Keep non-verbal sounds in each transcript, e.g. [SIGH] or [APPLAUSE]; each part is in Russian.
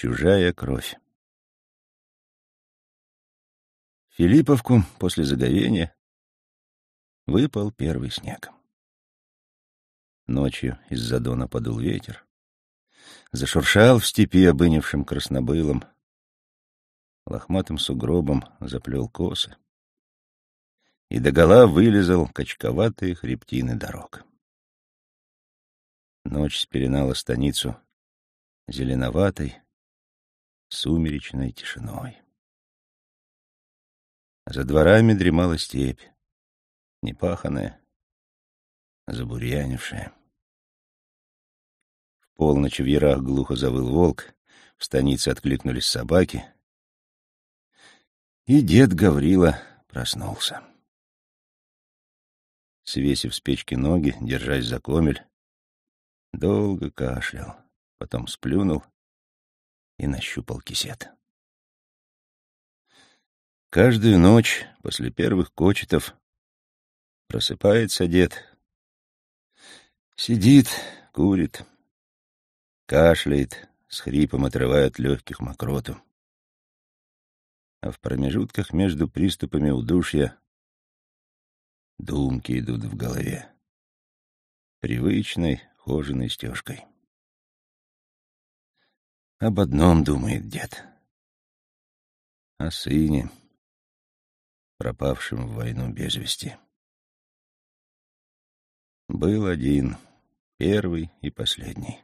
Чужая кровь. Филипповку после заговения выпал первый снег. Ночью из-за дона подул ветер. Зашуршал в степи обынившим краснобылом. Лохматым сугробом заплел косы. И догола вылезал качковатые хребтины дорог. Ночь спеленала станицу зеленоватой, сумеречной тишиной. За дворами дремала степь, непаханая, забурьянившая. В полночь в ярах глухо завыл волк, в станице откликнулись собаки, и дед Гаврила проснулся. Свесив с печки ноги, держась за комель, долго кашлял, потом сплюнул и нащупал кисет. Каждую ночь после первых кочетов просыпается дед, сидит, курит, кашляет, с хрипом отрывая от легких мокроту. А в промежутках между приступами удушья думки идут в голове. Привычной, хоженой стежкой. Об одном думает дед. О сыне, пропавшем в войну без вести. Был один, первый и последний.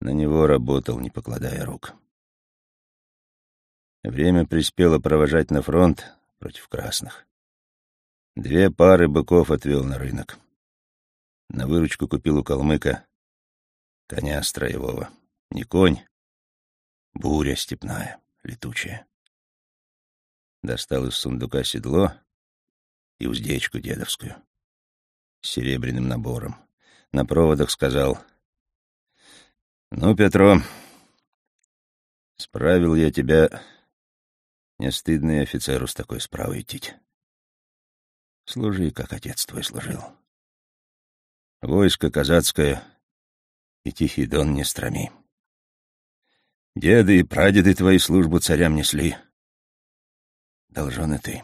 На него работал, не покладая рук. Время приспело провожать на фронт против красных. Две пары быков отвел на рынок. На выручку купил у калмыка коня строевого. Не конь, буря степная, летучая. Достал из сундука седло и уздечку дедовскую с серебряным набором. На проводах сказал, «Ну, Петро, справил я тебя, не стыдно и офицеру с такой справой идти. Служи, как отец твой служил. Войско казацкое и тихий дон не страми. Деды и прадеды твои службу царям несли. Должен и ты.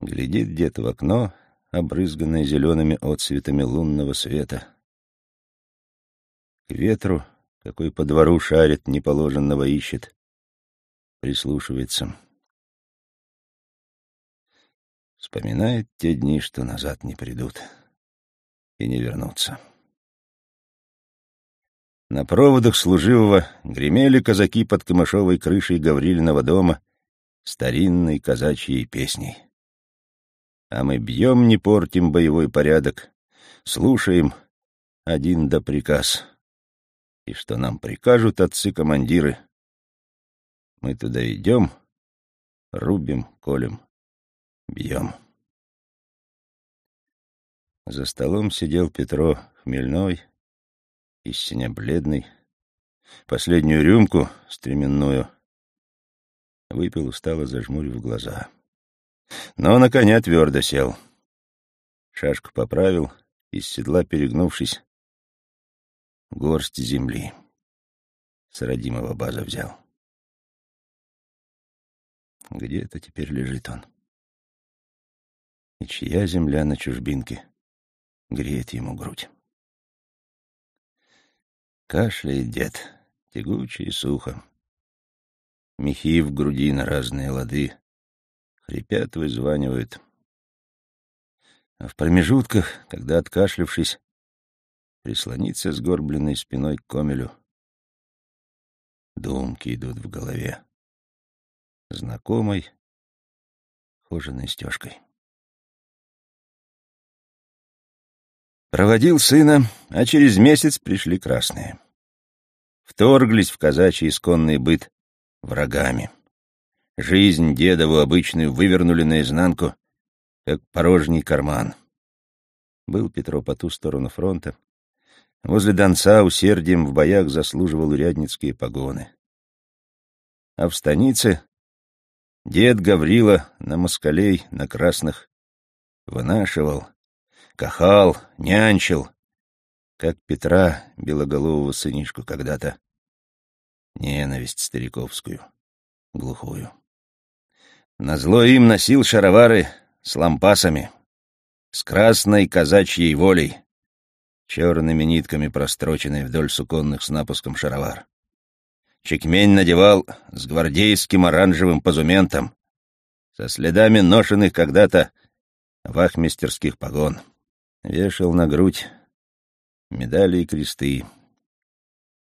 Глядит дед в окно, обрызганное зелеными отцветами лунного света. К ветру, какой по двору шарит, неположенного ищет, прислушивается. Вспоминает те дни, что назад не придут и не вернутся. На проводах служивого гремели казаки под камышовой крышей Гаврилиного дома старинной казачьей песней. А мы бьем, не портим боевой порядок, слушаем один да приказ. И что нам прикажут отцы-командиры, мы туда идем, рубим, колем, бьем. За столом сидел Петро хмельной, истинно бледный. Последнюю рюмку, стременную, выпил устало, зажмурив глаза. Но на коня твердо сел. Шашку поправил, из седла перегнувшись, горсть земли. С родимого база взял. Где это теперь лежит он? И чья земля на чужбинке греет ему грудь? Кашляет дед, тягуче и сухо. Мехи в груди на разные лады. Хрипят, вызванивают. А в промежутках, когда, откашлившись, прислонится сгорбленной спиной к комелю, думки идут в голове. Знакомой, хоженой стежкой. Проводил сына, а через месяц пришли красные. Вторглись в казачий исконный быт врагами. Жизнь дедову обычную вывернули наизнанку, как порожний карман. Был Петро по ту сторону фронта. Возле Донца усердием в боях заслуживал урядницкие погоны. А в станице дед Гаврила на москалей, на красных, вынашивал — кахал, нянчил, как Петра, белоголового сынишку, когда-то ненависть стариковскую, глухую. Назло им носил шаровары с лампасами, с красной казачьей волей, черными нитками простроченной вдоль суконных с напуском шаровар. Чекмень надевал с гвардейским оранжевым позументом, со следами ношенных когда-то вахмистерских погон. Вешал на грудь медали и кресты,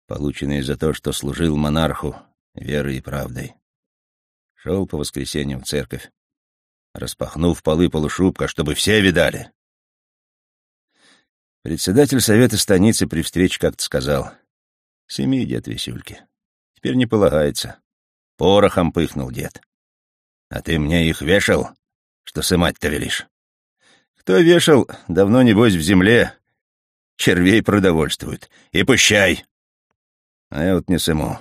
полученные за то, что служил монарху верой и правдой. Шел по воскресеньям в церковь, распахнув полы полушубка, чтобы все видали. Председатель совета станицы при встрече как-то сказал, «Семи, дед Висюльки, теперь не полагается». Порохом пыхнул дед. «А ты мне их вешал, что сымать-то велишь?» «Кто вешал, давно, небось, в земле. Червей продовольствуют. И пущай!» «А я вот не сыму.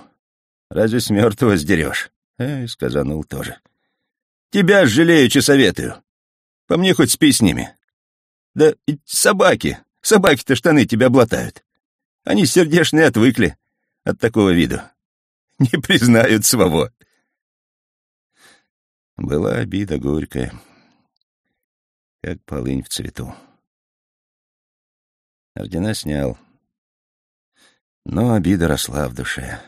Разве с мертвого сдерешь?» «Эй», — сказанул тоже. «Тебя жалеючи советую. По мне хоть спи с ними. Да собаки, Собаки-то штаны тебя блатают. Они сердешные отвыкли от такого виду. Не признают своего. Была обида горькая, как полынь в цвету. Ордена снял. Но обида росла в душе,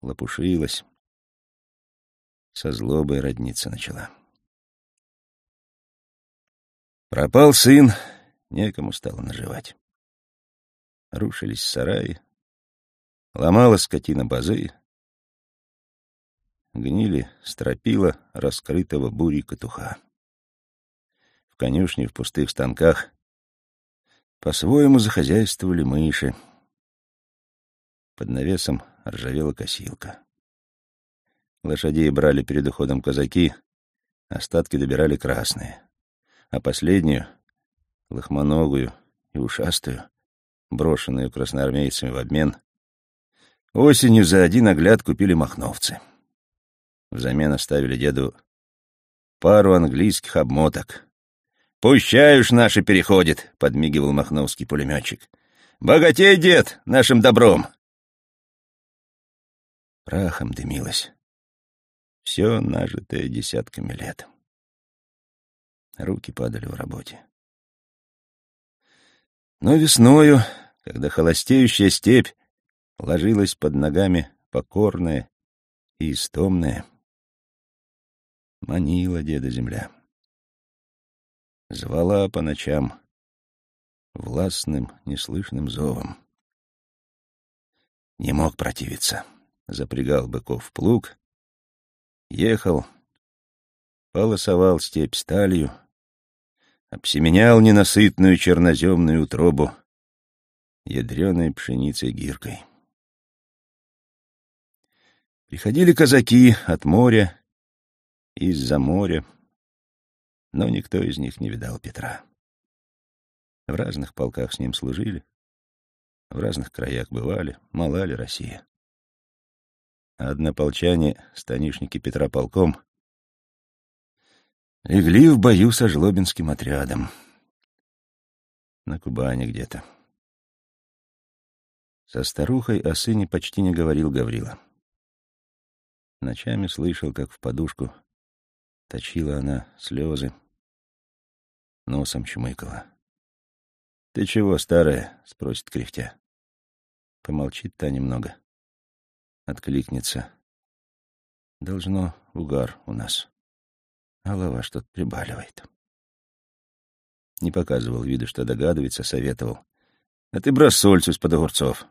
лопушилась, со злобой родниться начала. Пропал сын, некому стало наживать. Рушились сараи, ломала скотина базы, гнили стропила раскрытого бури катуха. Конюшне, в пустых станках по-своему захозяйствовали мыши. Под навесом ржавела косилка. Лошадей брали перед уходом казаки, остатки добирали красные, а последнюю лохмоногую и ушастую, брошенную красноармейцами в обмен, осенью за один огляд купили махновцы. Взамен оставили деду пару английских обмоток. «Пущай уж наши переходит», — подмигивал махновский пулеметчик. «Богатей, дед, нашим добром!» Прахом дымилось. Все нажитое десятками лет. Руки падали в работе. Но весною, когда холостеющая степь ложилась под ногами покорная и истомная, манила деда земля. Звала по ночам властным, неслышным зовом. Не мог противиться. Запрягал быков плуг, ехал, полосовал степь сталью, обсеменял ненасытную черноземную утробу ядреной пшеницей гиркой. Приходили казаки от моря, из-за моря, но никто из них не видал Петра. В разных полках с ним служили, в разных краях бывали, мала ли Россия. А однополчане, станишники Петра полком, Легли в бою со жлобинским отрядом. На Кубани где-то. Со старухой о сыне почти не говорил Гаврила. Ночами слышал, как в подушку точила она слезы, носом чмыкала. — Ты чего, старая? — спросит кряхтя. Помолчит та немного. Откликнется. — Должно угар у нас. Голова что-то прибаливает. Не показывал виду, что догадывается, советовал. А ты брось сольцу из-под огурцов.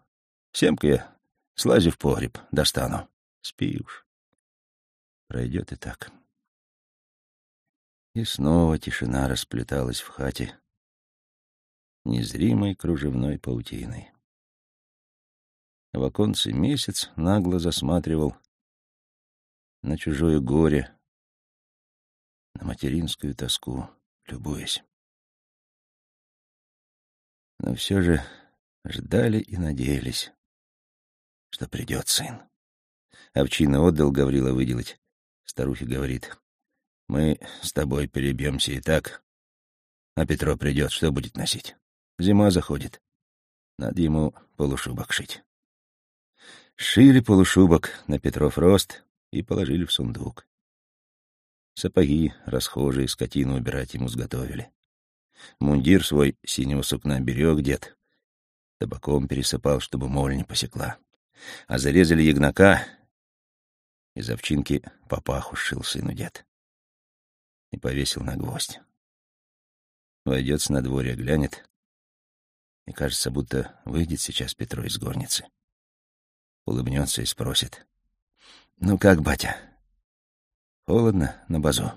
Семка я слази в погреб, достану. Спи уж. Пройдет и так. И снова тишина расплеталась в хате незримой кружевной паутиной. В оконце месяц нагло засматривал на чужое горе, на материнскую тоску, любуясь. Но все же ждали и надеялись, что придет сын. Овчина отдал Гаврила выделать. Старухе говорит, мы с тобой перебьемся и так, а Петро придет, что будет носить? Зима заходит. Надо ему полушубок шить. Шили полушубок на Петров рост и положили в сундук. Сапоги расхожие, скотину убирать ему сготовили. Мундир свой синего сукна берег дед. Табаком пересыпал, чтобы моль не посекла. А зарезали ягнака, из овчинки папаху сшил сыну дед. И повесил на гвоздь. Войдет с надворья, глянет, и кажется, будто выйдет сейчас Петро из горницы. Улыбнется и спросит. «Ну как, батя?» «Холодно на базу».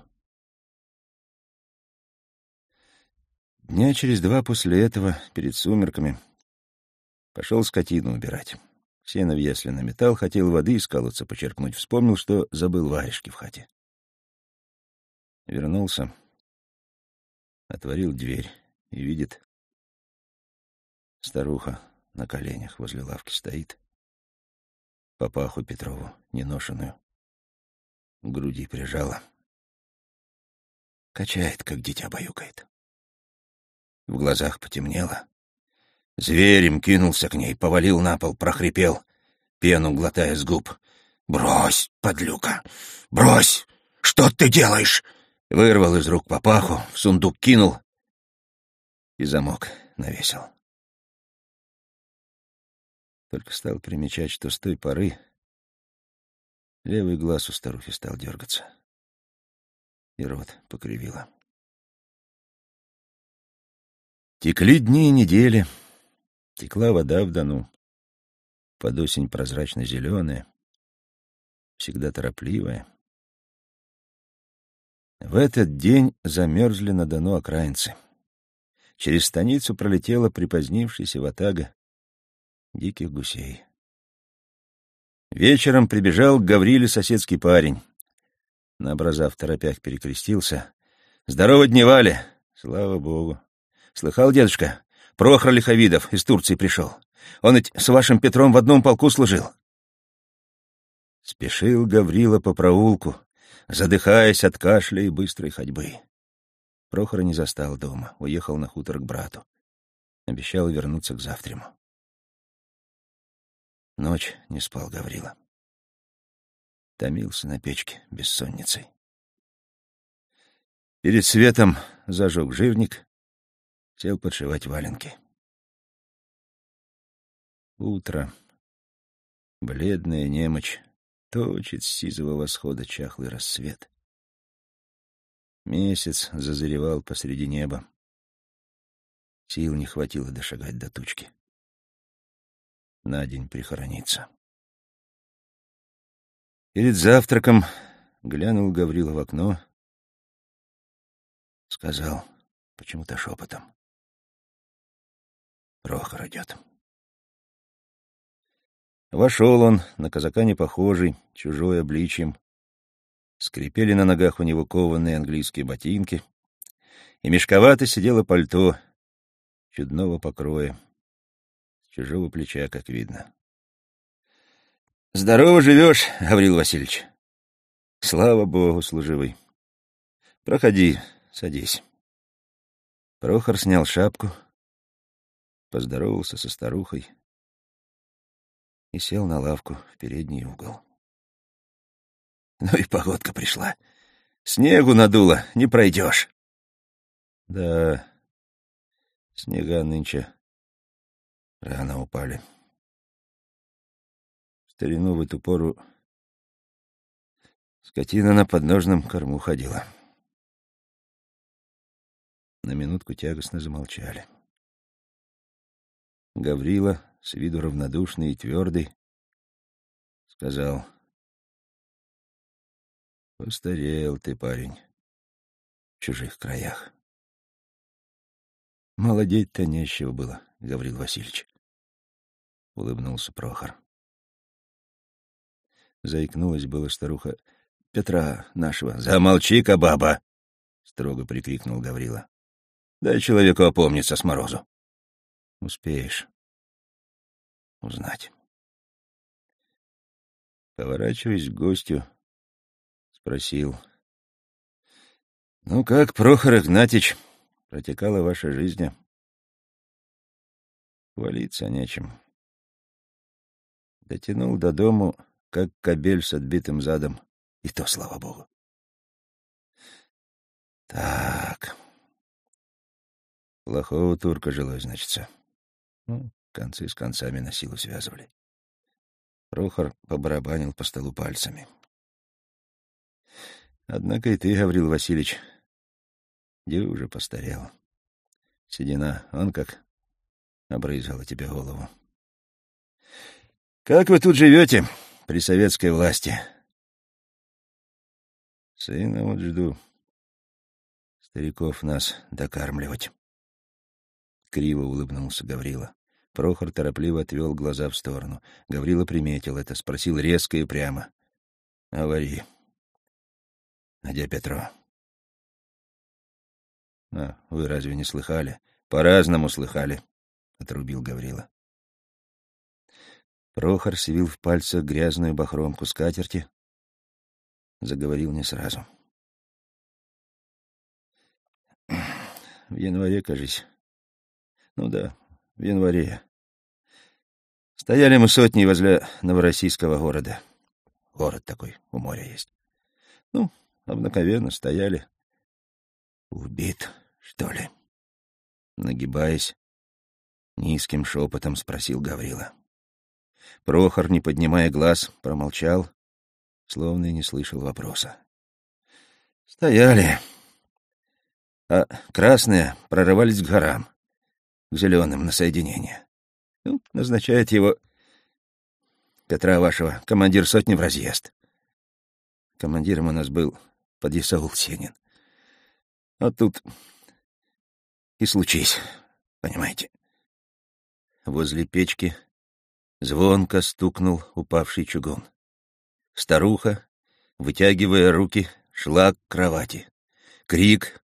Дня через два после этого, перед сумерками, пошел скотину убирать. Сено в ясли наметал, хотел воды из колодца почерпнуть, вспомнил, что забыл варежки в хате. Вернулся, отворил дверь и видит, старуха на коленях возле лавки стоит, папаху Петрову, неношенную, к груди прижала. Качает, как дитя баюкает. В глазах потемнело. Зверем кинулся к ней, повалил на пол, прохрипел, пену глотая с губ. «Брось, подлюка! Брось! Что ты делаешь?» Вырвал из рук папаху, в сундук кинул и замок навесил. Только стал примечать, что с той поры левый глаз у старухи стал дергаться, и рот покривило. Текли дни и недели, текла вода в Дону, под осень прозрачно-зеленая, всегда торопливая. В этот день замерзли на Дону окраинцы. Через станицу пролетела припозднившаяся ватага диких гусей. Вечером прибежал к Гавриле соседский парень. На образа в торопях перекрестился. «Здорово, дневали!» «Слава богу!» Слыхал, дедушка? Прохор Лиховидов из Турции пришел. Он ведь с вашим Петром в одном полку служил. Спешил Гаврила по проулку, задыхаясь от кашля и быстрой ходьбы. Прохора не застал дома, уехал на хутор к брату. Обещал вернуться к завтраму. Ночь не спал Гаврила. Томился на печке бессонницей. Перед светом зажег жирник, Сел подшивать валенки. Утро. Бледная немочь точит с сизого восхода чахлый рассвет. Месяц зазаревал посреди неба. Сил не хватило дошагать до тучки. На день прихорониться. Перед завтраком глянул Гаврила в окно, сказал почему-то шепотом. Прохор идет. Вошел он, на казака не похожий, чужой обличием. Скрипели на ногах у него кованые английские ботинки, и мешковато сидело пальто чудного покроя, с чужого плеча, как видно. — Здорово живешь, Гаврил Васильевич. — Слава богу, служивый. — Проходи, садись. Прохор снял шапку, поздоровался со старухой и сел на лавку в передний угол. Ну и погодка пришла. Снегу надуло, не пройдешь. Да, снега нынче рано упали. В старину в эту пору скотина на подножном корму ходила. На минутку тягостно замолчали. Гаврила, с виду равнодушный и твердый, сказал, «Постарел ты, парень, в чужих краях». «Молодеть-то нечего было, Гаврил Васильевич», — улыбнулся Прохор. Заикнулась была старуха. «Петра нашего». «Замолчи-ка, баба!» — строго прикрикнул Гаврила. «Дай человеку опомниться с морозу». Успеешь узнать. Поворачиваясь к гостю, спросил. — Ну как, Прохор Игнатьич, протекала ваша жизнь? Хвалиться нечем. Дотянул до дому, как кобель с отбитым задом. И то, слава богу. Так. Плохого турка жилось, значится. Ну, концы с концами на силу связывали. Прохор побарабанил по столу пальцами. Однако и ты, Гаврил Васильевич, где уже постарел. Седина, он как обрызгала тебе голову. Как вы тут живете при советской власти? Сына вот жду. Стариков нас докармливать. Криво улыбнулся Гаврила. Прохор торопливо отвел глаза в сторону. Гаврила приметил это, спросил резко и прямо. — Говори. — Где Петро? — А, вы разве не слыхали? — По-разному слыхали, — отрубил Гаврила. Прохор свил в пальцах грязную бахромку скатерти, заговорил не сразу. В январе, кажись. Ну да, в январе. Стояли мы сотни возле новороссийского города. Город такой, у моря есть. Ну, обыкновенно стояли. Убит, что ли? Нагибаясь, низким шепотом спросил Гаврила. Прохор, не поднимая глаз, промолчал, словно и не слышал вопроса. Стояли. А красные прорывались к горам, к зеленым на соединение. Ну, назначает его Петра вашего, командир сотни в разъезд. Командиром у нас был подъясаул Сенин. Вот тут и случись, понимаете. Возле печки звонко стукнул упавший чугун. Старуха, вытягивая руки, шла к кровати. Крик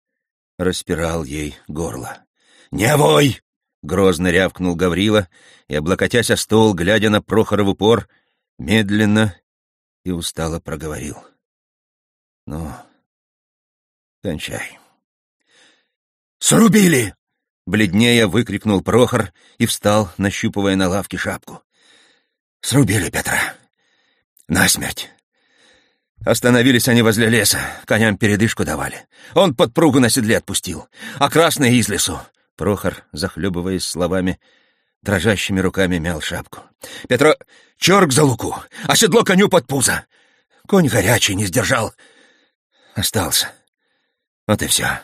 распирал ей горло. «Не вой!» — грозно рявкнул Гаврила и, облокотясь о стол, глядя на Прохора в упор, медленно и устало проговорил. «Ну, кончай». «Срубили!» — бледнее выкрикнул Прохор и встал, нащупывая на лавке шапку. «Срубили Петра. Насмерть. Остановились они возле леса, коням передышку давали. Он подпругу на седле отпустил, а красные из лесу. Прохор, захлебываясь словами, дрожащими руками мял шапку. «Петро, черк за луку, а седло коню под пузо. Конь горячий, не сдержал. Остался. Вот и все.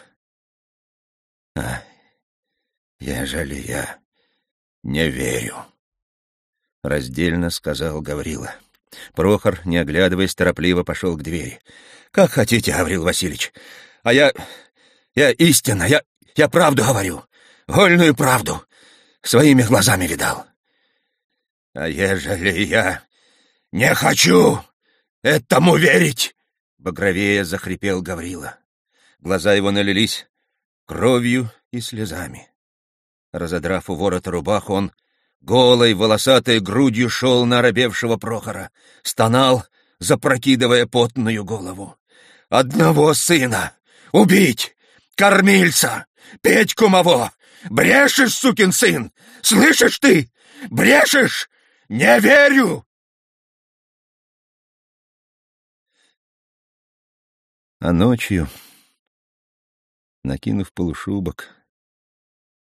А, ежели я не верю, — раздельно сказал Гаврила. Прохор, не оглядываясь, торопливо пошел к двери. — Как хотите, Гаврил Васильевич. А я... я истинно, я... я правду говорю. Вольную правду. Своими глазами видал. — А ежели я не хочу этому верить? — багровее захрипел Гаврила. Глаза его налились кровью и слезами. Разодрав у ворота рубаху, он голой волосатой грудью шел на оробевшего Прохора, стонал, запрокидывая потную голову. «Одного сына! Убить! Кормильца! Петьку моего! Брешешь, сукин сын! Слышишь ты? Брешешь! Не верю!» А ночью, накинув полушубок,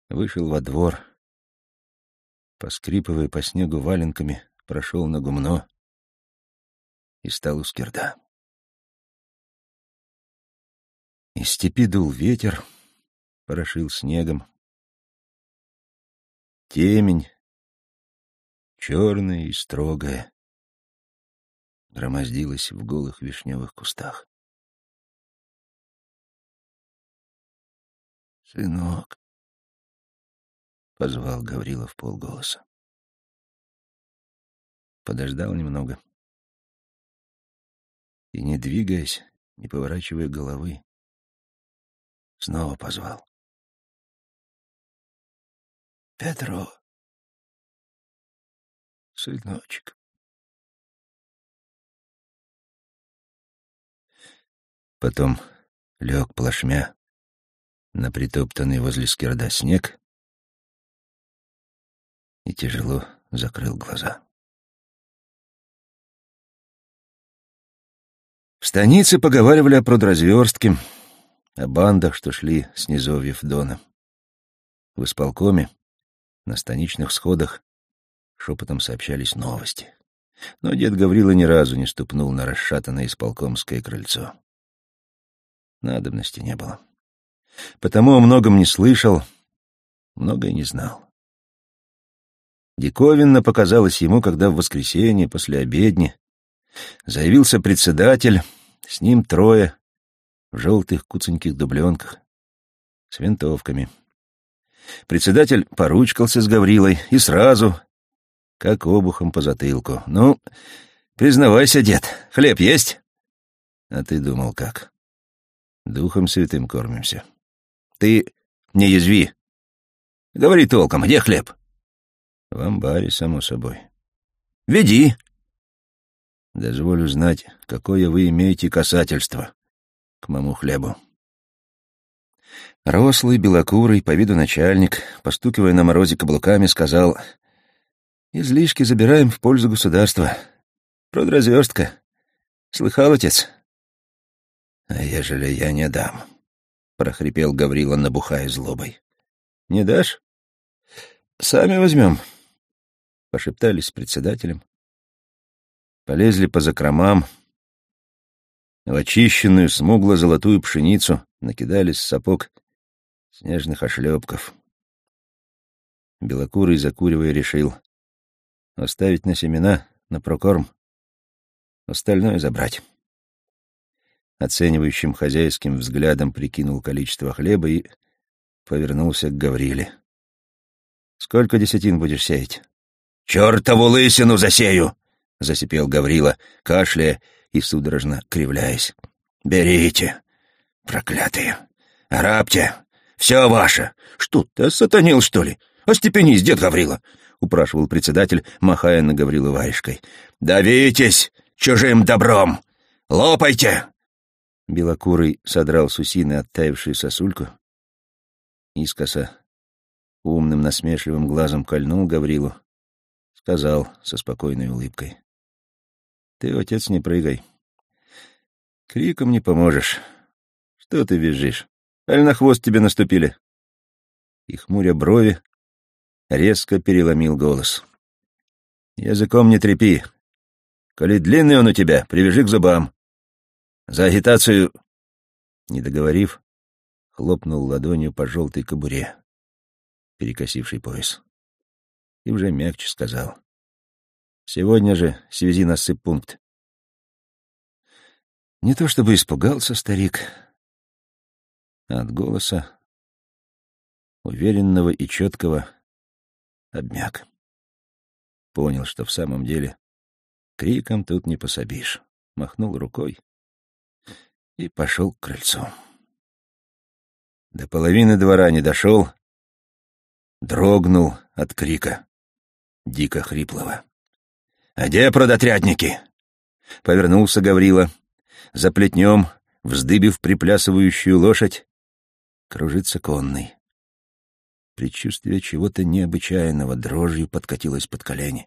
вышел во двор — поскрипывая по снегу валенками, прошел на гумно и стал у скирда. Из степи дул ветер, порошил снегом. Темень, черная и строгая, громоздилась в голых вишневых кустах. «Сынок», позвал Гаврилов полголоса. Подождал немного. И, не двигаясь, не поворачивая головы, снова позвал. «Петро, сыночек». Потом лег плашмя на притоптанный возле скирда снег и тяжело закрыл глаза. В станице поговаривали о продразверстке, о бандах, что шли с низовьев Дона. В исполкоме, на станичных сходах, шепотом сообщались новости. Но дед Гаврила ни разу не ступнул на расшатанное исполкомское крыльцо. Надобности не было. Потому о многом не слышал, многое не знал. Диковинно показалось ему, когда в воскресенье после обедни заявился председатель, с ним трое, в желтых куценьких дубленках, с винтовками. Председатель поручкался с Гаврилой и сразу, как обухом по затылку. «Ну, признавайся, дед, хлеб есть?» «А ты думал, как?» «Духом святым кормимся». «Ты не язви. Говори толком, где хлеб?» «В амбаре, само собой». «Веди». «Дозволю знать, какое вы имеете касательство к моему хлебу». Рослый, белокурый, по виду начальник, постукивая на морозе каблуками, сказал, «Излишки забираем в пользу государства. Продразверстка. Слыхал, отец?» «А ежели я не дам?» — прохрипел Гаврила, набухая злобой. «Не дашь? Сами возьмем». Пошептались с председателем. Полезли по закромам. В очищенную, смугло-золотую пшеницу накидались сапог снежных ошлепков. Белокурый, закуривая, решил оставить на семена, на прокорм, остальное забрать. Оценивающим хозяйским взглядом прикинул количество хлеба и повернулся к Гавриле. «Сколько десятин будешь сеять?» «Чёртову лысину засею!» — засипел Гаврила, кашляя и судорожно кривляясь. «Берите, проклятые! Арабте! Все ваше! Что, ты осатанил, что ли? Остепенись, дед Гаврила!» — упрашивал председатель, махая на Гаврила варежкой. «Давитесь чужим добром! Лопайте!» Белокурый содрал с усины оттаившую сосульку. Искоса умным насмешливым глазом кольнул Гаврилу. Сказал со спокойной улыбкой. «Ты, отец, не прыгай. Криком не поможешь. Что ты визжишь? Аль на хвост тебе наступили?» И, хмуря брови, резко переломил голос. «Языком не трепи. Коли длинный он у тебя, привяжи к зубам. За агитацию...» Не договорив, хлопнул ладонью по желтой кобуре, перекосивший пояс. И уже мягче сказал. «Сегодня же связи на пункт. Не то чтобы испугался старик, от голоса, уверенного и четкого, обмяк. Понял, что в самом деле криком тут не пособишь. Махнул рукой и пошел к крыльцу. До половины двора не дошел, дрогнул от крика, дико хриплого. «А где продотрядники?» Повернулся Гаврила. За плетнем, вздыбив приплясывающую лошадь, кружится конный. Предчувствие чего-то необычайного дрожью подкатилось под колени.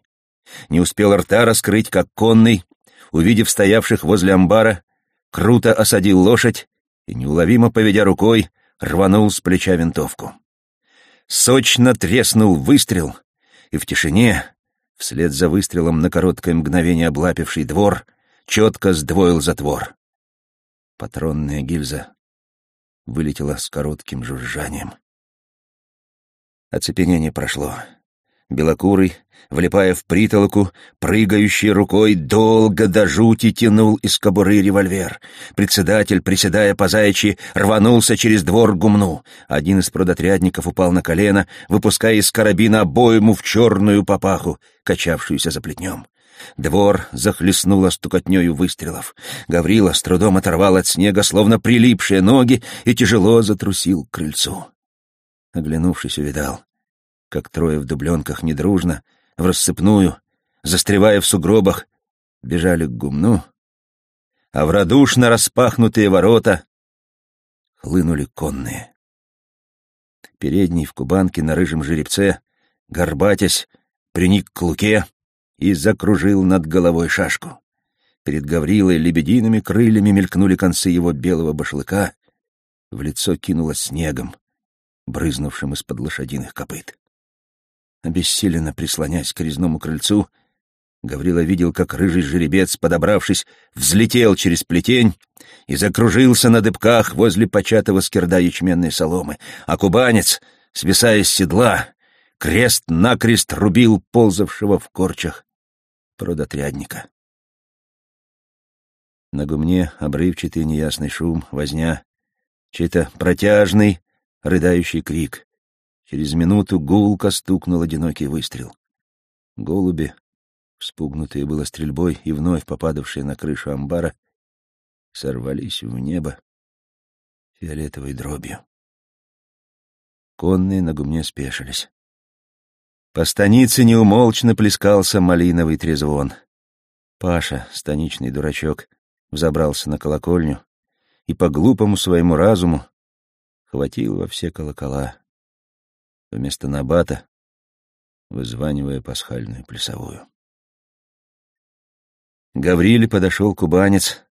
Не успел рта раскрыть, как конный, увидев стоявших возле амбара, круто осадил лошадь и, неуловимо поведя рукой, рванул с плеча винтовку. Сочно треснул выстрел, и в тишине, вслед за выстрелом на короткое мгновение облапивший двор, четко сдвоил затвор. Патронная гильза вылетела с коротким жужжанием. Оцепенение прошло. Белокурый, влипая в притолоку, прыгающий рукой, долго до жути тянул из кобуры револьвер. Председатель, приседая по заячьи, рванулся через двор гумну. Один из продотрядников упал на колено, выпуская из карабина обойму в черную папаху, качавшуюся за плетнем. Двор захлестнуло стукотнёю выстрелов. Гаврила с трудом оторвал от снега, словно прилипшие ноги, и тяжело затрусил к крыльцу. Оглянувшись, увидал, как трое в дубленках недружно, в рассыпную, застревая в сугробах, бежали к гумну, а в радушно распахнутые ворота хлынули конные. Передний в кубанке на рыжем жеребце, горбатясь, приник к луке и закружил над головой шашку. Перед Гаврилой лебедиными крыльями мелькнули концы его белого башлыка, в лицо кинуло снегом, брызнувшим из-под лошадиных копыт. Обессиленно прислонясь к резному крыльцу, Гаврила видел, как рыжий жеребец, подобравшись, взлетел через плетень и закружился на дыбках возле початого скирда ячменной соломы, а кубанец, свисая с седла, крест-накрест рубил ползавшего в корчах продотрядника. На гумне обрывчатый неясный шум, возня, чей-то протяжный, рыдающий крик. Через минуту гулко стукнул одинокий выстрел. Голуби, вспугнутые было стрельбой и вновь попадавшие на крышу амбара, сорвались в небо фиолетовой дробью. Конные на гумне спешились. По станице неумолчно плескался малиновый трезвон. Паша, станичный дурачок, взобрался на колокольню и по глупому своему разуму хватил во все колокола, вместо набата вызванивая пасхальную плясовую. Гавриле подошел кубанец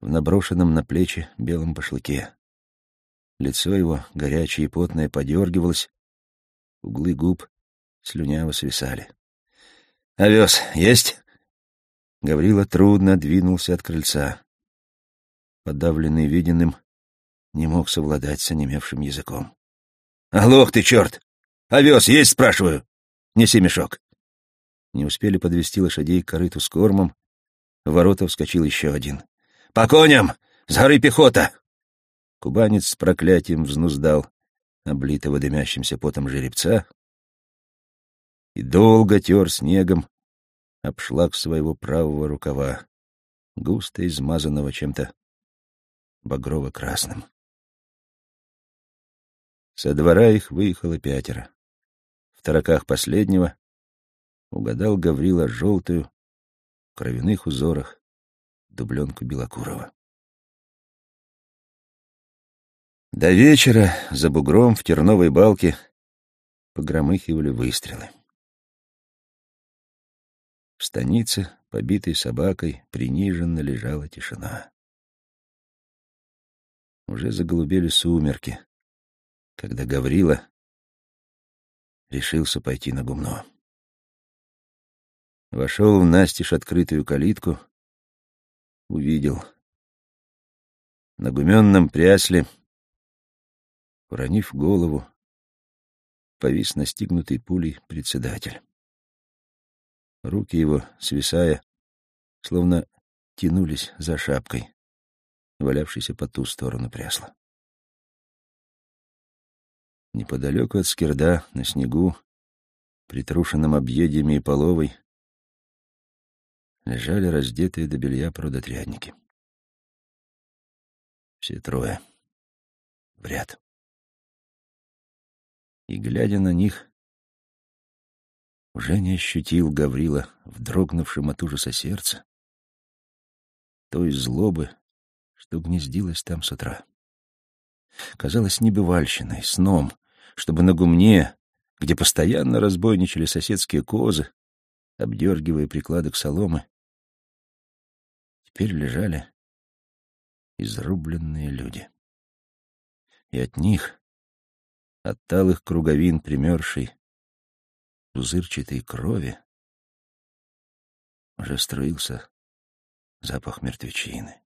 в наброшенном на плечи белом башлыке. Лицо его, горячее и потное, подергивалось, углы губ слюняво свисали. «Овес есть?» Гаврила трудно двинулся от крыльца. Подавленный виденным, не мог совладать с онемевшим языком. «Оглох ты, черт! Овес есть, спрашиваю! Неси мешок!» Не успели подвести лошадей к корыту с кормом, в ворота вскочил еще один. «По коням! С горы пехота!» Кубанец с проклятием взнуздал облитого дымящимся потом жеребца и долго тер снегом обшлаг своего правого рукава, густо измазанного чем-то багрово-красным. Со двора их выехало пятеро. В тараках последнего угадал Гаврила желтую, в кровяных узорах, дубленку Белокурова. До вечера за бугром в терновой балке погромыхивали выстрелы. В станице, побитой собакой, приниженно лежала тишина. Уже заголубели сумерки, когда Гаврила решился пойти на гумно. Вошел в настежь открытую калитку, увидел. На гуменном прясле, уронив голову, повис настигнутый пулей председатель. Руки его, свисая, словно тянулись за шапкой, валявшейся по ту сторону прясла. Неподалеку от скирда, на снегу, притрушенном объедьями и половой, лежали раздетые до белья прудотрядники. Все трое. В ряд. И, глядя на них, уже не ощутил Гаврила в дрогнувшем от ужаса сердце той злобы, что гнездилась там с утра. Казалось небывальщиной, сном, чтобы на гумне, где постоянно разбойничали соседские козы, обдергивая прикладок соломы, теперь лежали изрубленные люди. И от них, от талых круговин примершей, пузырчатой крови уже струился запах мертвечины.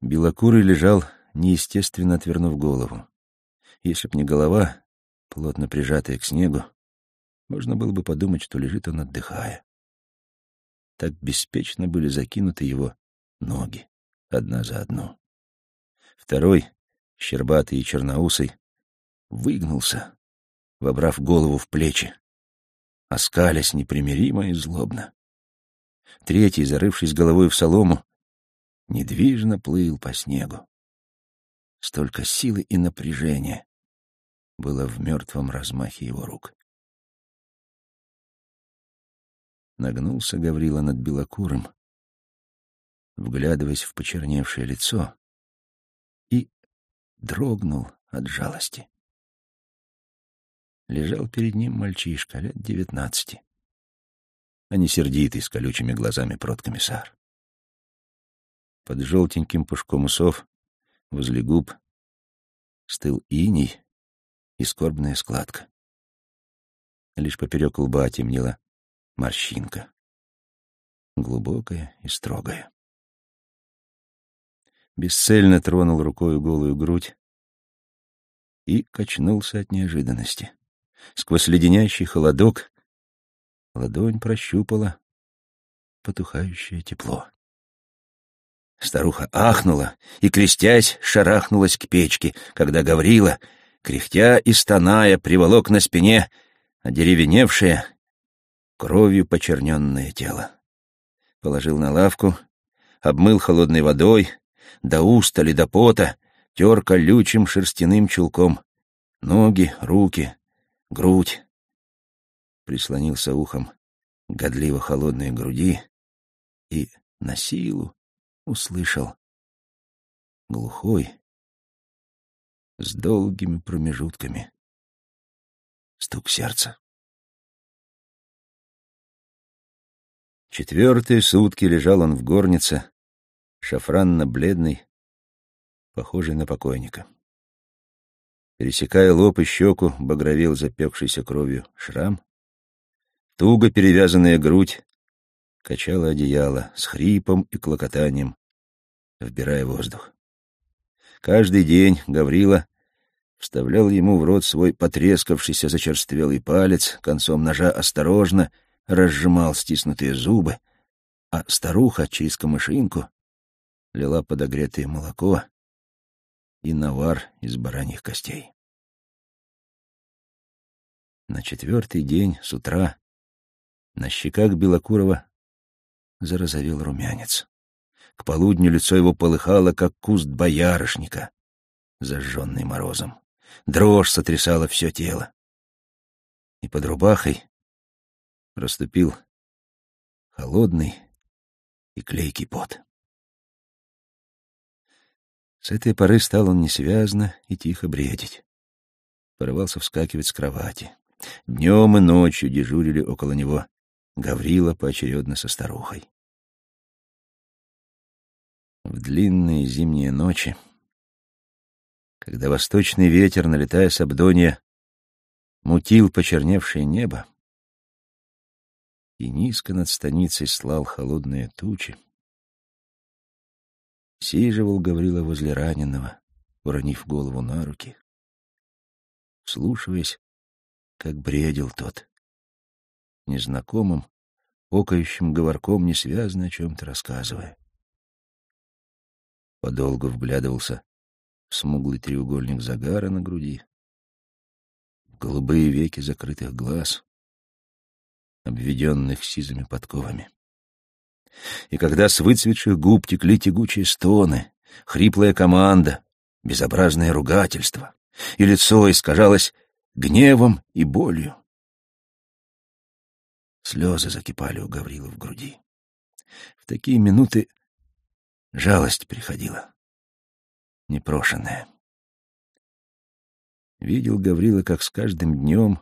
Белокурый лежал, неестественно отвернув голову. Если б не голова, плотно прижатая к снегу, можно было бы подумать, что лежит он, отдыхая. Так беспечно были закинуты его ноги, одна за одну. Второй, щербатый и черноусый, выгнулся, вобрав голову в плечи, оскалясь непримиримо и злобно. Третий, зарывшись головой в солому, недвижно плыл по снегу. Столько силы и напряжения было в мертвом размахе его рук. Нагнулся Гаврила над белокурым, вглядываясь в почерневшее лицо, и дрогнул от жалости. Лежал перед ним мальчишка лет девятнадцати, а не сердитый с колючими глазами продкомиссар. Под желтеньким пушком усов, возле губ, стыл иней и скорбная складка. Лишь поперек лба темнела морщинка, глубокая и строгая. Бесцельно тронул рукой голую грудь и качнулся от неожиданности. Сквозь леденящий холодок ладонь прощупала потухающее тепло. Старуха ахнула и, крестясь, шарахнулась к печке, когда Гаврила, кряхтя и стоная, приволок на спине одеревеневшее, кровью почерненное тело. Положил на лавку, обмыл холодной водой, до устали, до пота, тер колючим шерстяным чулком ноги, руки, грудь. Прислонился ухом к годливо холодной груди и на силу услышал глухой, с долгими промежутками, стук сердца. Четвертые сутки лежал он в горнице, шафранно-бледный, похожий на покойника. Пересекая лоб и щеку, багровел запекшийся кровью шрам. Туго перевязанная грудь качала одеяло с хрипом и клокотанием, вбирая воздух. Каждый день Гаврила вставлял ему в рот свой потрескавшийся зачерствелый палец, концом ножа осторожно разжимал стиснутые зубы, а старуха через камышинку лила подогретое молоко и навар из бараньих костей. На четвертый день с утра на щеках Белокурова зарозовел румянец. К полудню лицо его полыхало, как куст боярышника, зажженный морозом. Дрожь сотрясала все тело. И под рубахой проступил холодный и клейкий пот. С этой поры стал он несвязно и тихо бредить. Порывался вскакивать с кровати. Днем и ночью дежурили около него Гаврила поочередно со старухой. В длинные зимние ночи, когда восточный ветер, налетая с Абдония, мутил почерневшее небо и низко над станицей слал холодные тучи, Сиживал Гаврила возле раненого, уронив голову на руки, слушаясь, как бредил тот, незнакомым, окающим говорком, несвязно о чем-то рассказывая. Подолгу вглядывался в смуглый треугольник загара на груди, в голубые веки закрытых глаз, обведенных сизыми подковами. И когда с выцветших губ текли тягучие стоны, хриплая команда, безобразное ругательство, и лицо искажалось гневом и болью. Слезы закипали у Гаврила в груди. В такие минуты жалость приходила, непрошенная. Видел Гаврила, как с каждым днем,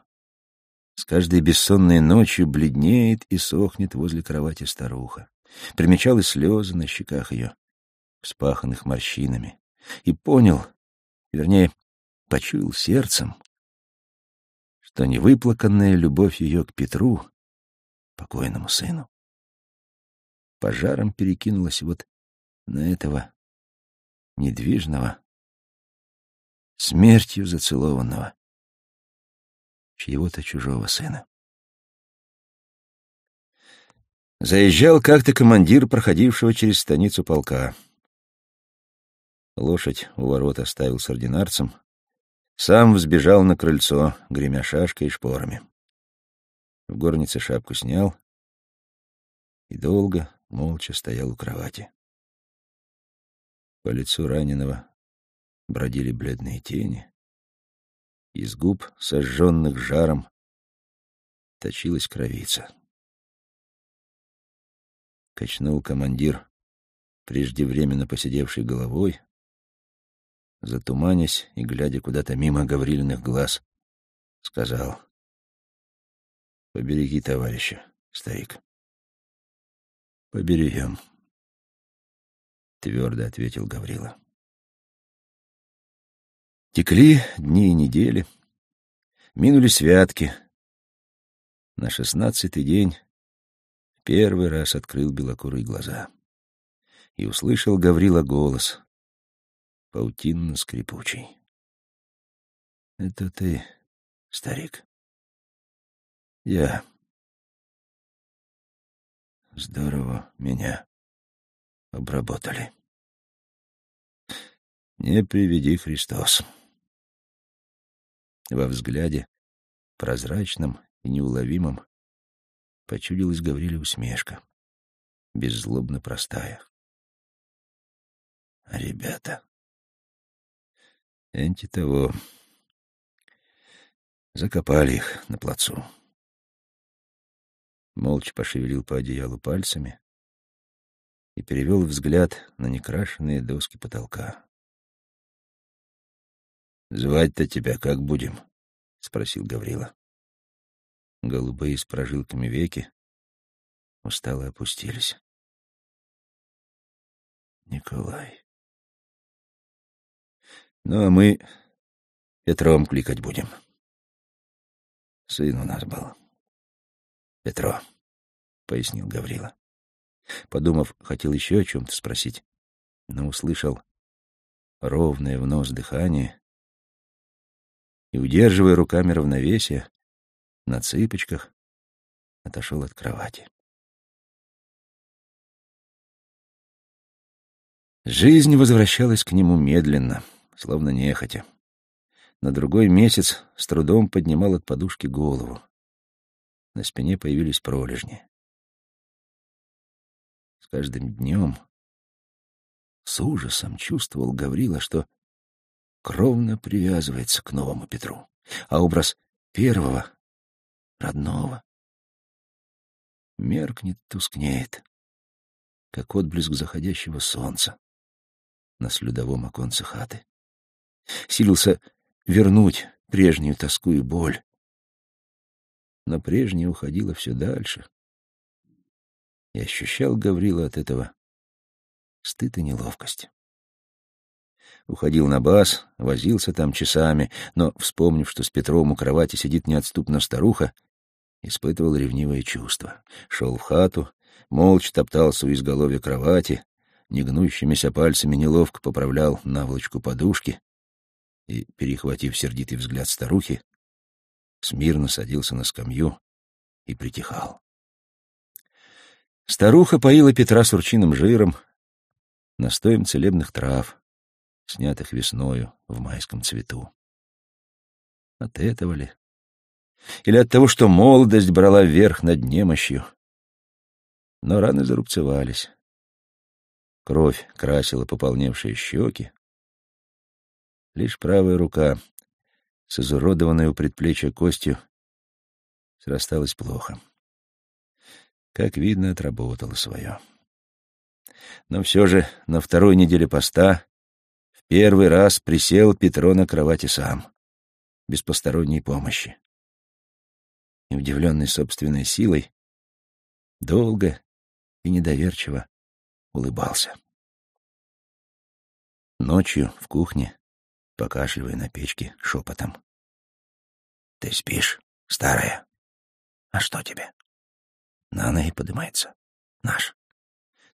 с каждой бессонной ночью бледнеет и сохнет возле кровати старуха примечал и слезы на щеках ее, вспаханных морщинами, и понял, вернее, почуял сердцем, что невыплаканная любовь ее к Петру, покойному сыну, пожаром перекинулась вот на этого недвижного, смертью зацелованного чьего-то чужого сына. Заезжал как-то командир, проходившего через станицу полка. Лошадь у ворот оставил с ординарцем. Сам взбежал на крыльцо, гремя шашкой и шпорами. В горнице шапку снял и долго, молча стоял у кровати. По лицу раненого бродили бледные тени. Из губ, сожженных жаром, точилась кровица качнул командир, преждевременно посидевший головой, затуманясь и глядя куда-то мимо Гаврилиных глаз сказал. Побереги товарища, старик. Поберегем, твердо ответил Гаврила. Текли дни и недели, минули святки. На шестнадцатый день первый раз открыл белокурые глаза и услышал Гаврила голос, паутинно-скрипучий. — Это ты, старик? — Я. Здорово меня обработали. Не приведи Христос. Во взгляде, прозрачном и неуловимом, почудилась Гавриле усмешка, беззлобно простая. А ребята... Энти того... Закопали их на плацу. Молча пошевелил по одеялу пальцами и перевел взгляд на некрашенные доски потолка. «Звать-то тебя как будем?» — спросил Гаврила. Голубые с прожилками веки устало опустились. «Николай». «Ну, а мы Петром кликать будем. Сын у нас был. Петро», — пояснил Гаврила. Подумав, хотел еще о чем-то спросить, но услышал ровное в нос дыхание и, удерживая руками равновесие, на цыпочках отошел от кровати. Жизнь возвращалась к нему медленно, словно нехотя. На другой месяц с трудом поднимал от подушки голову. На спине появились пролежни. С каждым днем с ужасом чувствовал Гаврила, что кровно привязывается к новому Петру, а образ первого, родного, меркнет, тускнеет, как отблеск заходящего солнца на слюдовом оконце хаты. Силился вернуть прежнюю тоску и боль, но прежнее уходило все дальше, и ощущал Гаврила от этого стыд и неловкость. Уходил на бас, возился там часами, но, вспомнив, что с Петром у кровати сидит неотступно старуха, испытывал ревнивое чувство. Шел в хату, молча топтался у изголовья кровати, негнущимися пальцами неловко поправлял наволочку подушки и, перехватив сердитый взгляд старухи, смирно садился на скамью и притихал. Старуха поила Петра сурчиным жиром, настоем целебных трав, снятых весною в майском цвету. От этого ли? Или от того, что молодость брала верх над немощью? Но раны зарубцевались. Кровь красила пополневшие щеки. Лишь правая рука с изуродованной у предплечья костью срасталась плохо. Как видно, отработала свое. Но все же на второй неделе поста Первый раз присел Петро на кровати сам, без посторонней помощи. И, удивленный собственной силой, долго и недоверчиво улыбался. Ночью в кухне, покашливая на печке шепотом. — Ты спишь, старая? А что тебе? На ноги поднимается. Наш.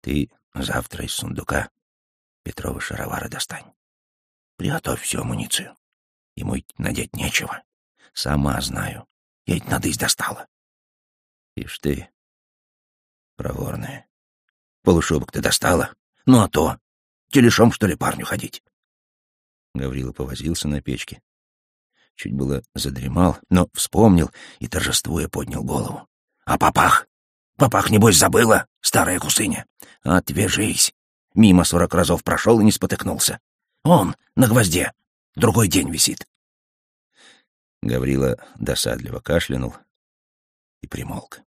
Ты завтра из сундука Петрова шаровары достань. Приготовь всю амуницию. Ему надеть нечего. Сама знаю. Я ведь надысь достала. Ишь ты, проворная. Полушубок ты достала? Ну а то. Телешом, что ли, парню ходить? Гаврила повозился на печке. Чуть было задремал, но вспомнил и, торжествуя, поднял голову. А попах? Попах, небось, забыла, старая кусыня? Отвяжись. Мимо сорок разов прошел и не спотыкнулся. Он на гвозде. Другой день висит. Гаврила досадливо кашлянул и примолк.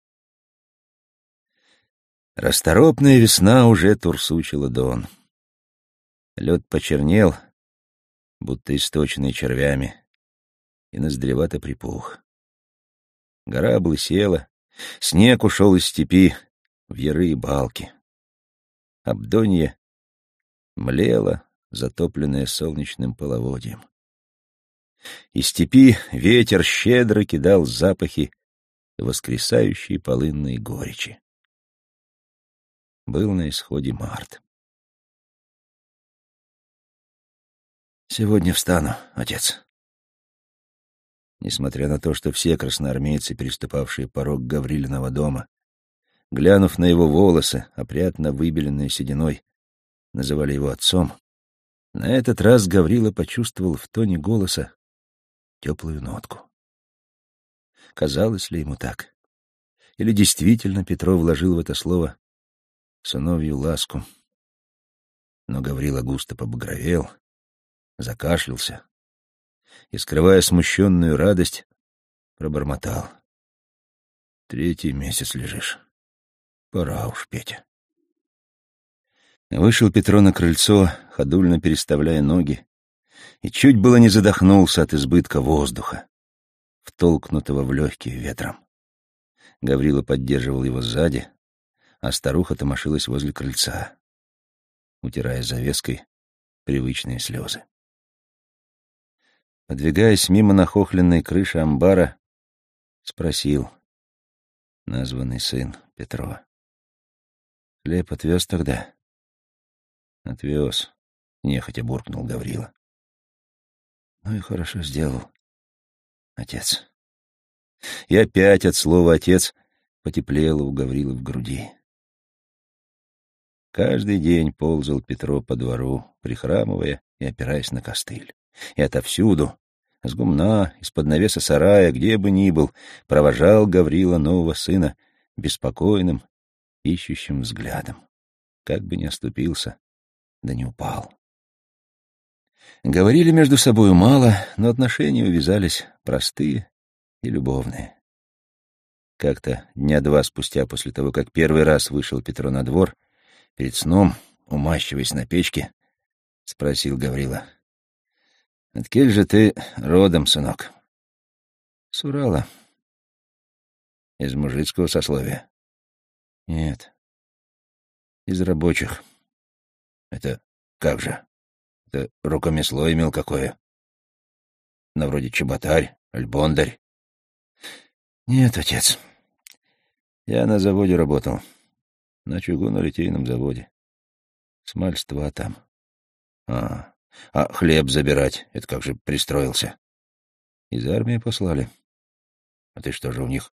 Расторопная весна уже турсучила дон. Лед почернел, будто источенный червями, и ноздревато припух. Гора облысела, снег ушел из степи в яры и балки. Абдонья млела, затопленная солнечным половодьем. Из степи ветер щедро кидал запахи воскресающей полынной горечи. Был на исходе март. «Сегодня встану, отец». Несмотря на то, что все красноармейцы, переступавшие порог Гаврилиного дома, глянув на его волосы, опрятно выбеленные сединой, называли его отцом, на этот раз Гаврила почувствовал в тоне голоса теплую нотку. Казалось ли ему так? Или действительно Петров вложил в это слово сыновью ласку? Но Гаврила густо побагровел, закашлялся и, скрывая смущенную радость, пробормотал. «Третий месяц лежишь. Пора уж, Петя». Вышел Петро на крыльцо, ходульно переставляя ноги, и чуть было не задохнулся от избытка воздуха, втолкнутого в легкие ветром. Гаврила поддерживал его сзади, а старуха томошилась возле крыльца, утирая завеской привычные слезы. Подвигаясь мимо нахохленной крыши амбара, спросил названный сын Петрова. «Хлеб отвез тогда?» «Отвез», — нехотя буркнул Гаврила. «Ну и хорошо сделал, отец». И опять от слова «отец» потеплело у Гаврилы в груди. Каждый день ползал Петро по двору, прихрамывая и опираясь на костыль. И отовсюду, с гумна, из-под навеса сарая, где бы ни был, провожал Гаврила нового сына беспокойным, ищущим взглядом. Как бы ни оступился, да не упал. Говорили между собою мало, но отношения увязались простые и любовные. Как-то дня два спустя после того, как первый раз вышел Петро на двор, перед сном, умащиваясь на печке, спросил Гаврила. Откель же ты родом, сынок? С Урала. Из мужицкого сословия? Нет. Из рабочих. Это как же? Это рукомесло имел какое? На вроде чеботарь, альбондарь? Нет, отец. Я на заводе работал. На чугунно-литейном заводе. Смальства там. А, а хлеб забирать — это как же пристроился? Из армии послали. А ты что же у них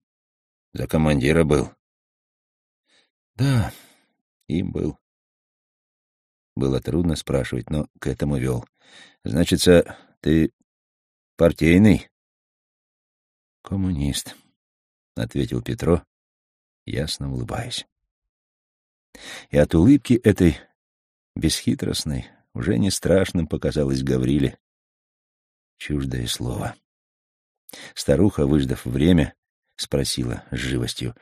за командира был? Да, им был. Было трудно спрашивать, но к этому вел. Значится, ты партийный? Коммунист, — ответил Петро, ясно улыбаясь. И от улыбки этой бесхитростной, уже не страшным показалось Гавриле. Чуждое слово. Старуха, выждав время, спросила с живостью,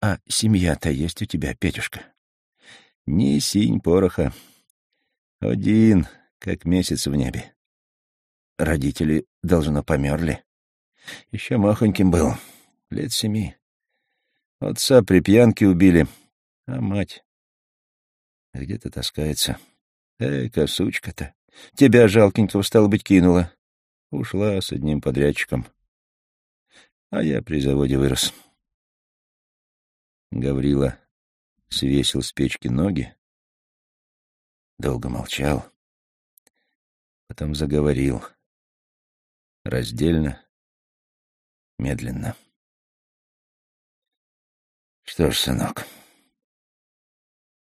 «А семья-то есть у тебя, Петюшка?» «Не синь пороха. Один, как месяц в небе. Родители, должно, померли. Еще махоньким был, лет семи. Отца при пьянке убили, а мать где-то таскается. Эка, сучка-то. Тебя жалкенького, стало быть, кинула. Ушла с одним подрядчиком. А я при заводе вырос. Гаврила свесил с печки ноги, долго молчал, потом заговорил. Раздельно, медленно. Что ж, сынок,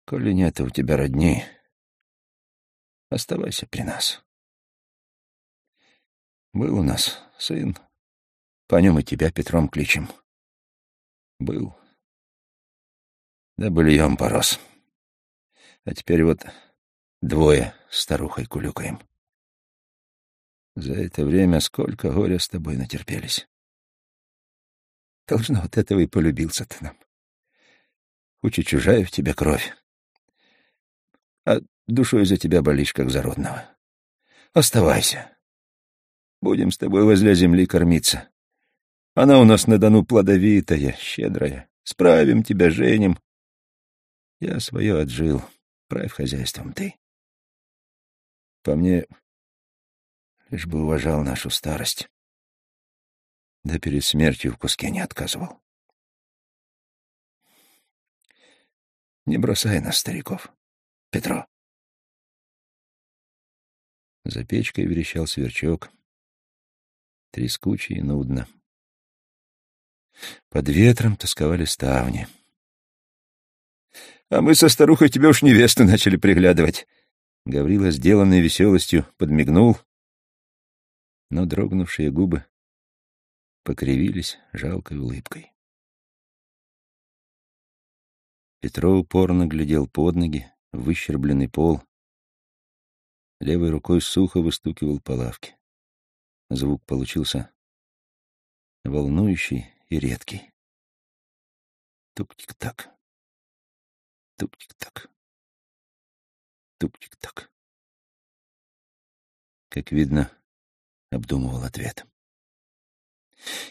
коли нет у тебя родни, Оставайся при нас. Был у нас сын. По нем и тебя Петром кличем. Был. Да быльем порос. А теперь вот двое старухой кулюкаем. За это время сколько горя с тобой натерпелись. Должно, от этого и полюбился ты нам. И чужая в тебе кровь. А Душой за тебя болишь, как за родного. Оставайся. Будем с тобой возле земли кормиться. Она у нас на Дону плодовитая, щедрая. Справим тебя, женим. Я свое отжил. Правь хозяйством ты. По мне, лишь бы уважал нашу старость. Да перед смертью в куске не отказывал. Не бросай нас, стариков. Петро. За печкой верещал сверчок. Трескуче и нудно. Под ветром тосковали ставни. — А мы со старухой тебе уж невесту начали приглядывать. Гаврила, сделанной веселостью, подмигнул, но дрогнувшие губы покривились жалкой улыбкой. Петро упорно глядел под ноги, выщербленный пол. Левой рукой сухо выстукивал по лавке. Звук получился волнующий и редкий. Тук-тик-так. Тук-тик-так. Тук-тик-так. Как видно, обдумывал ответ.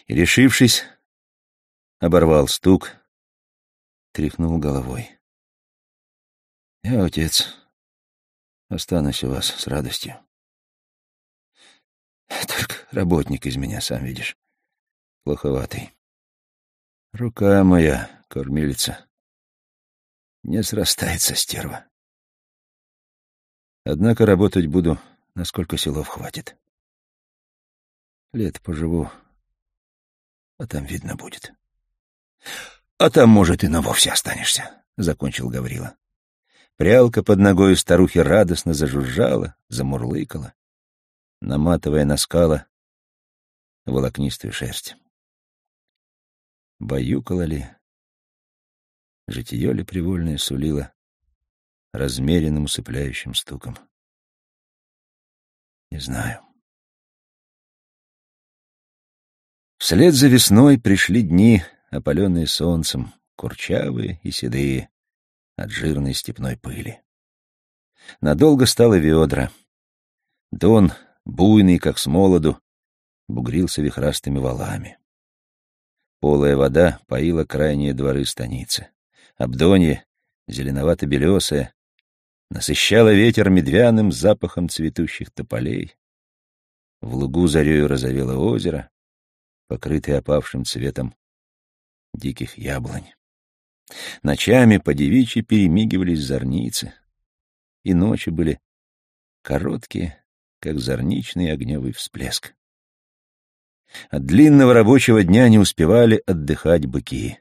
И, решившись, оборвал стук, тряхнул головой. «Я, отец, останусь у вас с радостью. [LAUGHS] Только работник из меня, сам видишь, плоховатый. Рука моя, кормилица, не срастается стерва. Однако работать буду, насколько силов хватит. Лет поживу, а там видно будет. А там, может, и на вовсе останешься, — закончил Гаврила. Прялка под ногой старухи радостно зажужжала, замурлыкала, наматывая на скала волокнистую шерсть. Баюкала ли, житие ли привольное сулило размеренным усыпляющим стуком. Не знаю. Вслед за весной пришли дни, опаленные солнцем, курчавые и седые, от жирной степной пыли. Надолго стало ведра. Дон, буйный, как с молоду, бугрился вихрастыми валами. Полая вода поила крайние дворы станицы. Обдонье, зеленовато-белесое, насыщало ветер медвяным запахом цветущих тополей. В лугу зарею розовело озеро, покрытое опавшим цветом диких яблонь. Ночами по девичьи перемигивались зорницы, и ночи были короткие, как зорничный огневый всплеск. От длинного рабочего дня не успевали отдыхать быки.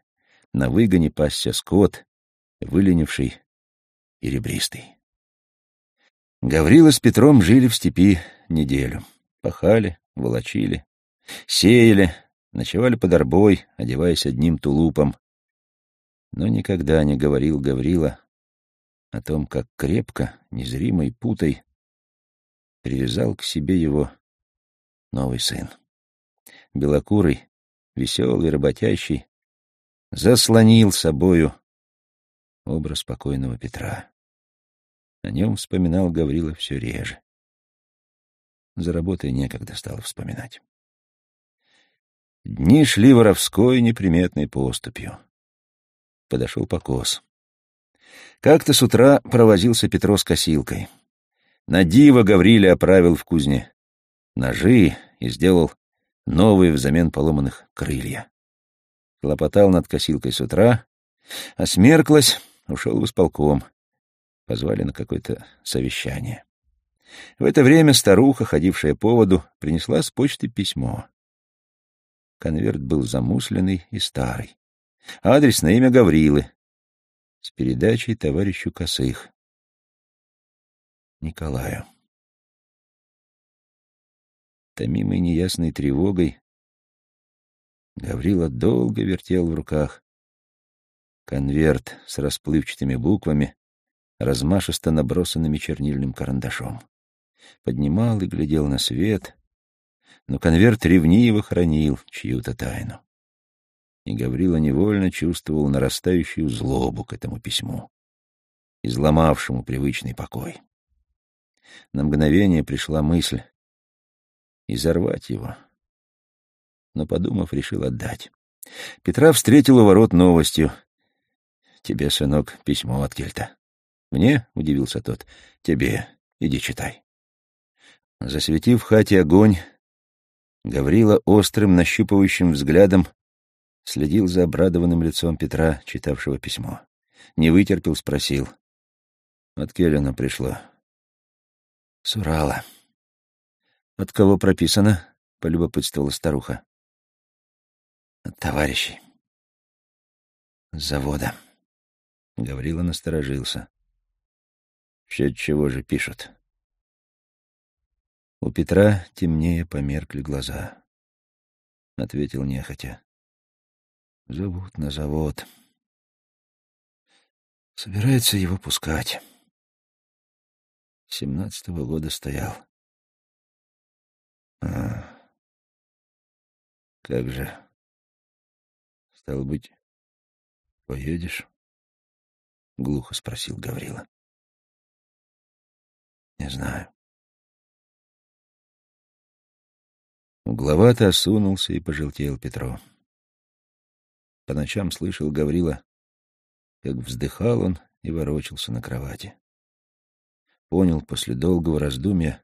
На выгоне пасся скот, выленивший и ребристый. Гаврила с Петром жили в степи неделю. Пахали, волочили, сеяли, ночевали под арбой, одеваясь одним тулупом. Но никогда не говорил Гаврила о том, как крепко, незримой путой привязал к себе его новый сын. Белокурый, веселый, работящий, заслонил собою образ покойного Петра. О нем вспоминал Гаврила все реже. За работой некогда стало вспоминать. Дни шли воровской неприметной поступью. Подошел покос. Как-то с утра провозился Петро с косилкой. На диво Гавриля оправил в кузне ножи и сделал новые взамен поломанных крылья. Хлопотал над косилкой с утра, а смерклась, ушел в исполком. Позвали на какое-то совещание. В это время старуха, ходившая по воду, принесла с почты письмо. Конверт был замусленный и старый. Адрес на имя Гаврилы. С передачей товарищу Косых. Николаю. Томимый неясной тревогой, Гаврила долго вертел в руках конверт с расплывчатыми буквами, размашисто набросанными чернильным карандашом. Поднимал и глядел на свет, но конверт ревниво хранил чью-то тайну. И Гаврила невольно чувствовал нарастающую злобу к этому письму, изломавшему привычный покой. На мгновение пришла мысль, и зарвать его. Но, подумав, решил отдать. Петра встретил у ворот новостью. «Тебе, сынок, письмо от Кельта». «Мне?» — удивился тот. «Тебе. Иди читай». Засветив в хате огонь, Гаврила острым, нащупывающим взглядом следил за обрадованным лицом Петра, читавшего письмо. Не вытерпел, спросил. От Келлина пришло. С Урала. От кого прописано? Полюбопытствовала старуха. От товарищей. С завода. Гаврила насторожился. Счет чего же пишут? У Петра темнее померкли глаза. Ответил нехотя. Зовут на завод. Собирается его пускать. Семнадцатого года стоял. А, как же? Стал быть, поедешь? Глухо спросил Гаврила. Не знаю. Угловато осунулся и пожелтел Петро. По ночам слышал Гаврила, как вздыхал он и ворочался на кровати. Понял после долгого раздумья,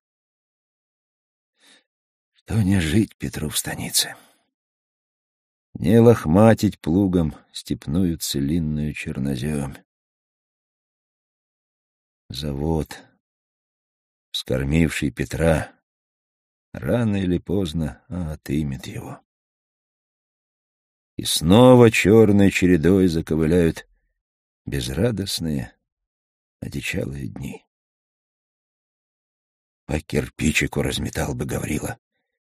что не жить Петру в станице. Не лохматить плугом степную целинную чернозем. Завод, скормивший Петра, рано или поздно отымет его. И снова черной чередой заковыляют безрадостные, одичалые дни. По кирпичику разметал бы Гаврила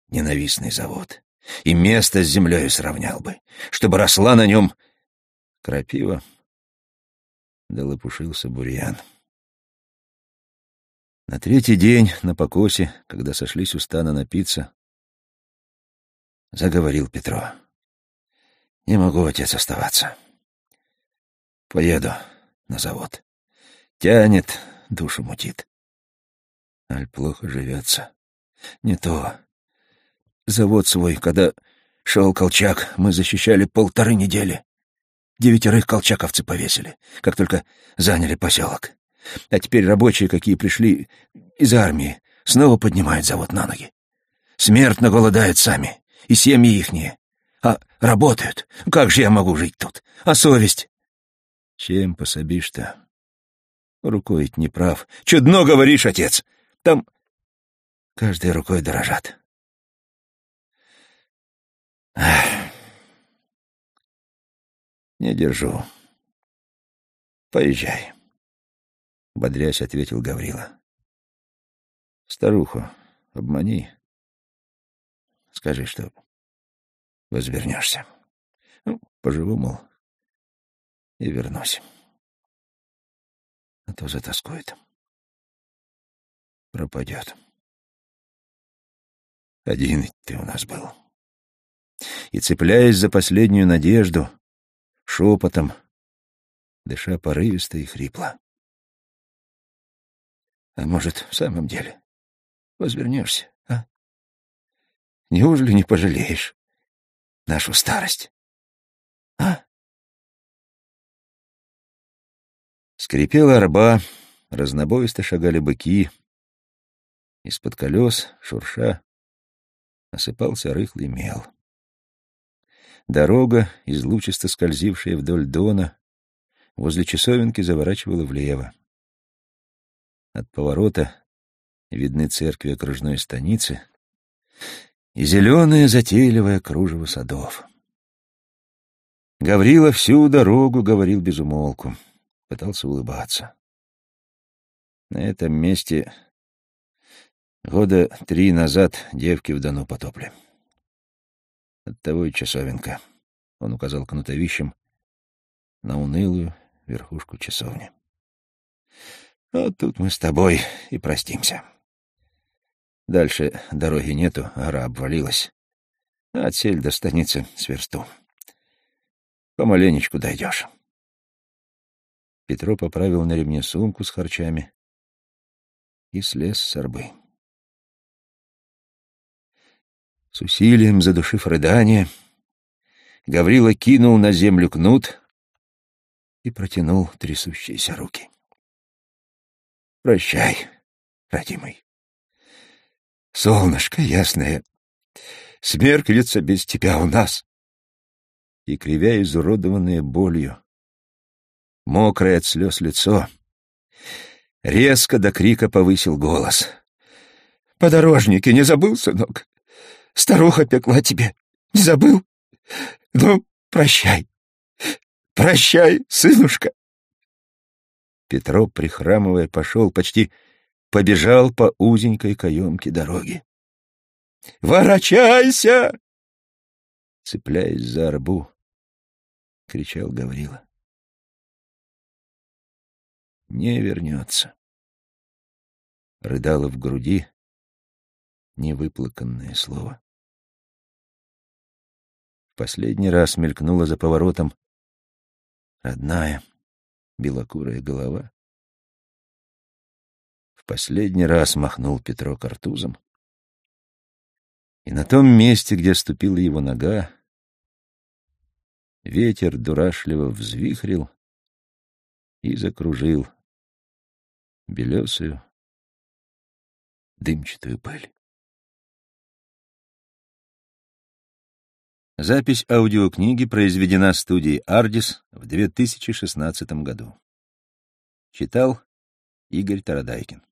ненавистный завод, и место с землей сравнял бы, чтобы росла на нем крапива, да лопушился бурьян. На третий день на покосе, когда сошлись у стана напиться, заговорил Петро. «Не могу, отец, оставаться. Поеду на завод. Тянет, душу мутит. Аль плохо живется. Не то. Завод свой, когда шел Колчак, мы защищали полторы недели. Девятерых колчаковцы повесили, как только заняли поселок. А теперь рабочие, какие пришли из армии, снова поднимают завод на ноги. Смертно голодают сами, и семьи ихние. А работают. Как же я могу жить тут? А совесть? Чем пособишь-то? Рукой не прав. Чудно говоришь, отец. Там каждой рукой дорожат. Ах. Не держу. Поезжай. Бодрясь, ответил Гаврила. Старуху обмани. Скажи, что возвернешься. Ну, поживу, мол, и вернусь. А то затаскует. Пропадет. Один ты у нас был. И, цепляясь за последнюю надежду, шепотом, дыша порывисто и хрипло. А может, в самом деле возвернешься, а? Неужели не пожалеешь нашу старость? А? Скрипела арба, разнобоисто шагали быки. Из-под колес, шурша, осыпался рыхлый мел. Дорога, излучисто скользившая вдоль дона, возле часовенки заворачивала влево. От поворота видны церкви окружной станицы и зеленое затейливое кружево садов. Гаврила всю дорогу говорил без умолку, пытался улыбаться. На этом месте года три назад девки в Дону потопли. Оттого и часовенка. Он указал кнутовищем на унылую верхушку часовни. Вот тут мы с тобой и простимся. Дальше дороги нету, гора обвалилась. А отсель до станицы с версту. Помаленечку дойдешь. Петро поправил на ремне сумку с харчами и слез с арбы. С усилием задушив рыдание, Гаврила кинул на землю кнут и протянул трясущиеся руки. «Прощай, родимый. Солнышко ясное, смеркнется без тебя у нас». И, кривя изуродованное болью, мокрое от слез лицо, резко до крика повысил голос. «Подорожники, не забыл, сынок? Старуха пекла тебе. Не забыл? Ну, прощай. Прощай, сынушка. Петро, прихрамывая, пошел, почти побежал по узенькой каемке дороги. «Ворочайся!» Цепляясь за арбу, кричал Гаврила. «Не вернется». Рыдало в груди невыплаканное слово. Последний раз мелькнула за поворотом родная белокурая голова. В последний раз махнул Петро картузом. И на том месте, где ступила его нога, ветер дурашливо взвихрил и закружил белесую дымчатую пыль. Запись аудиокниги произведена студией «Ардис» в 2016 году. Читал Игорь Тарадайкин.